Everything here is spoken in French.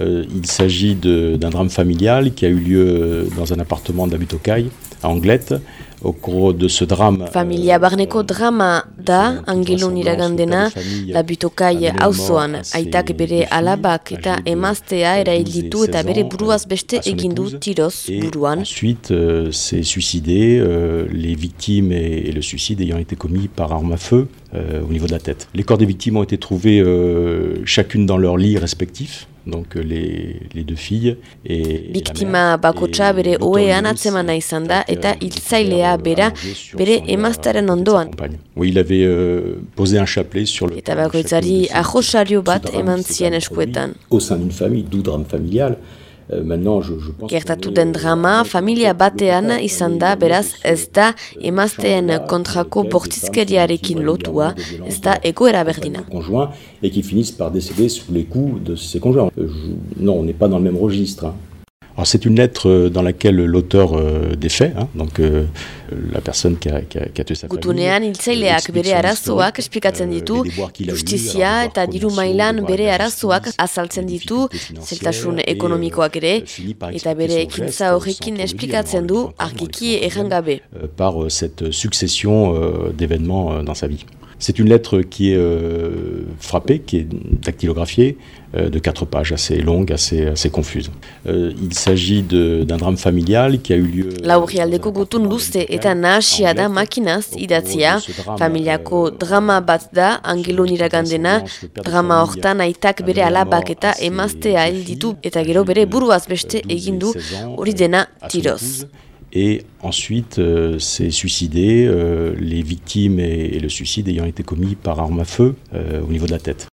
Euh, il s'agit d'un drame familial qui a eu lieu dans un appartement d'Abutokai, à Anglette, au cours de ce drame. Familia euh, barneko drama da angelun auzoan aitak bere alabak eta emaztea eta bere buruaz beste egin du tiroz buruan. Ensuite, euh, s'est suicidé, euh, les victimes et, et, le suicide ayant été commis par arme à feu euh, au niveau de la tête. Les corps des victimes ont été trouvés euh, chacune dans leur lit respectif donc euh, les, les deux filles et Biktima bakotsa bere oean atzemana izan da eta hiltzailea bera bere emaztaren ondoan. Oui, il avait euh, posé un chapelet sur le Eta bakoitzari ajosario bat eman zien eskuetan. Au sein d'une famille, d'où drame familial, Euh, Gertatu den drama, familia batean izan da, beraz, ez da emazteen kontrako bortizkeriarekin lotua, ez da egoera berdina. Et qui finissent par décéder sous les coups de ses conjoints. Euh, non, on n'est pas dans le même registre. Hein. C'est une lettre euh, dans laquelle l'auteur euh, des faits, hein, donc euh, la personne qui a, qui a, qui a tué sa. Gutunean hiltzaileak bere arazoak esplikatzen ditu, justizia eta diru mailan bere arazoak azaltzen ditu, zeltasun ekonomikoak ere, eta bere ekintza horrekin esplikatzen du argiki errangabe. Par cette succession d'événements dans sa vie. C'est une lettre qui est euh, frappée, qui est dactylographiée, euh, de quatre pages, assez longue, assez, assez confuse. Euh, il s'agit d'un drame familial qui a eu lieu... Laurialdeko gutun luze eta nahasia da makinaz idatzia, familiako drama bat da, angelun iragandena, drama hortan aitak bere alabak eta emaztea ditu eta gero bere buruaz beste egindu hori dena tiroz. Et ensuite euh, s'est suicidé, euh, les victimes et, le suicide ayant été commis par arme à feu euh, au niveau de la tête.